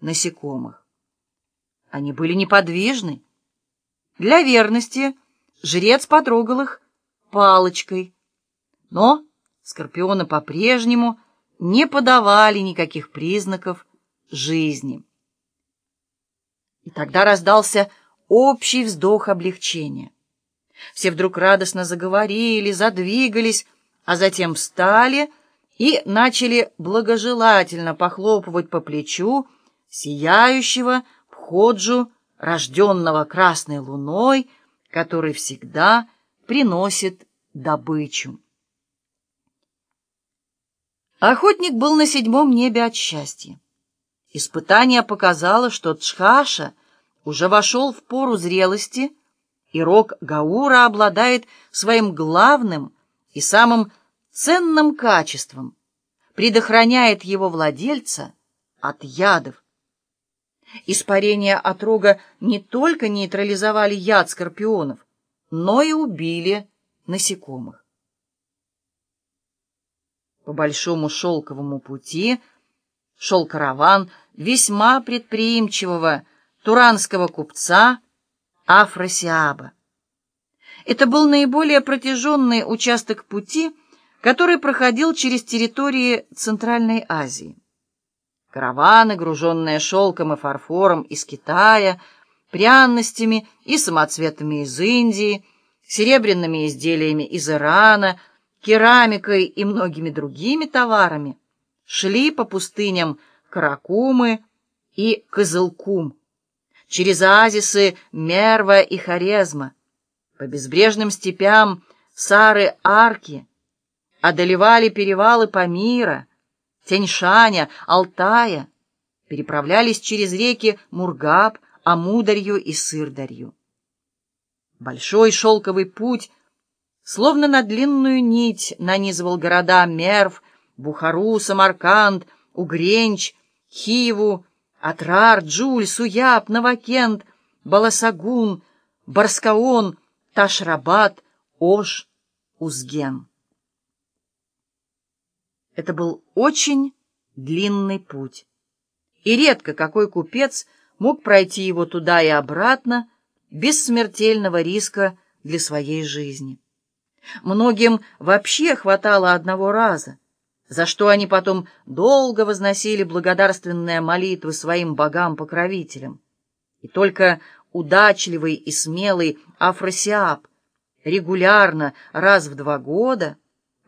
насекомых. Они были неподвижны. Для верности жрец потрогал их палочкой, но скорпионы по-прежнему не подавали никаких признаков жизни. И тогда раздался общий вздох облегчения. Все вдруг радостно заговорили, задвигались, а затем встали и начали благожелательно похлопывать по плечу сияющего Пходжу, рожденного красной луной, который всегда приносит добычу. Охотник был на седьмом небе от счастья. Испытание показало, что Чхаша уже вошел в пору зрелости, и рог Гаура обладает своим главным и самым ценным качеством, предохраняет его владельца от ядов. Испарения от рога не только нейтрализовали яд скорпионов, но и убили насекомых. По большому шелковому пути шел караван весьма предприимчивого туранского купца Афросиаба. Это был наиболее протяженный участок пути, который проходил через территории Центральной Азии. Караваны, груженные шелком и фарфором из Китая, пряностями и самоцветами из Индии, серебряными изделиями из Ирана, керамикой и многими другими товарами, шли по пустыням Каракумы и Кызылкум, через оазисы Мерва и Хорезма, по безбрежным степям Сары-Арки, одолевали перевалы Памира, Тяньшаня, Алтая, переправлялись через реки Мургаб, Амударью и Сырдарью. Большой шелковый путь Словно на длинную нить нанизывал города Мерв, Бухару, Самарканд, Угренч, Хиву, Атрар, Джуль, Суяб, Новокент, Баласагун, Барскаон, Ташрабад, Ош, Узген. Это был очень длинный путь, и редко какой купец мог пройти его туда и обратно без смертельного риска для своей жизни. Многим вообще хватало одного раза, за что они потом долго возносили благодарственные молитвы своим богам-покровителям. И только удачливый и смелый Афросиаб регулярно раз в два года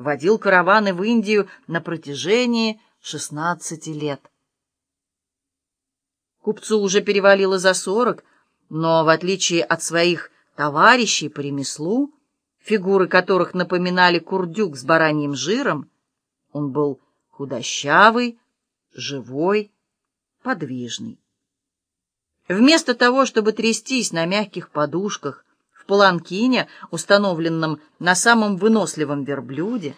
водил караваны в Индию на протяжении 16 лет. Купцу уже перевалило за сорок, но, в отличие от своих товарищей по ремеслу, фигуры которых напоминали курдюк с бараньим жиром, он был худощавый, живой, подвижный. Вместо того, чтобы трястись на мягких подушках в паланкине, установленном на самом выносливом верблюде,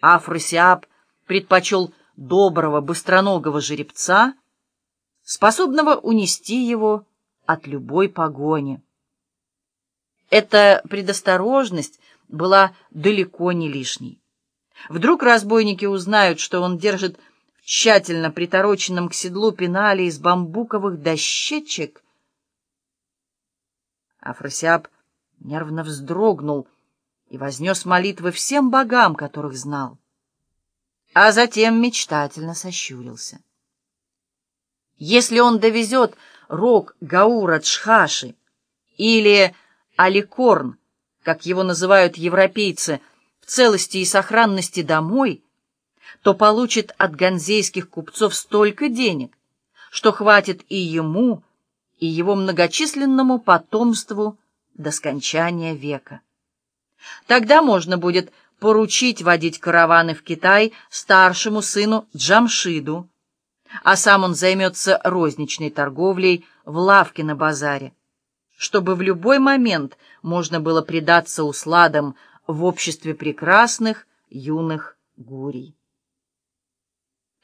Афросиаб предпочел доброго быстроногого жеребца, способного унести его от любой погони. Эта предосторожность была далеко не лишней. Вдруг разбойники узнают, что он держит в тщательно притороченном к седлу пенале из бамбуковых дощечек. Афросиаб нервно вздрогнул и вознес молитвы всем богам, которых знал, а затем мечтательно сощурился. Если он довезет рог Гаура Чхаши или Аликорн, как его называют европейцы, в целости и сохранности домой, то получит от ганзейских купцов столько денег, что хватит и ему, и его многочисленному потомству до скончания века. Тогда можно будет поручить водить караваны в Китай старшему сыну Джамшиду, а сам он займется розничной торговлей в лавке на базаре чтобы в любой момент можно было предаться усладам в обществе прекрасных юных гурий.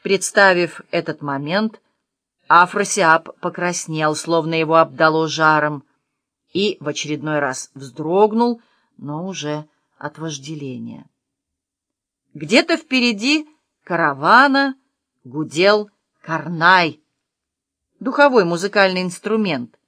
Представив этот момент, Афросиаб покраснел, словно его обдало жаром, и в очередной раз вздрогнул, но уже от вожделения. Где-то впереди каравана гудел Карнай, духовой музыкальный инструмент,